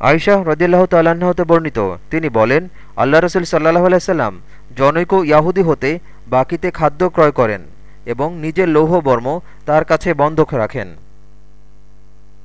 আয়শাহ রদিল্লাহ তাল্লাহতে হতে বর্ণিত। তিনি বলেন, আল্লাহ রসুল সাল্লাহ আলাইসাল্লাম জনৈক ইয়াহুদি হতে বাকিতে খাদ্য ক্রয় করেন এবং নিজের লৌহ বর্ম তার কাছে বন্ধক রাখেন।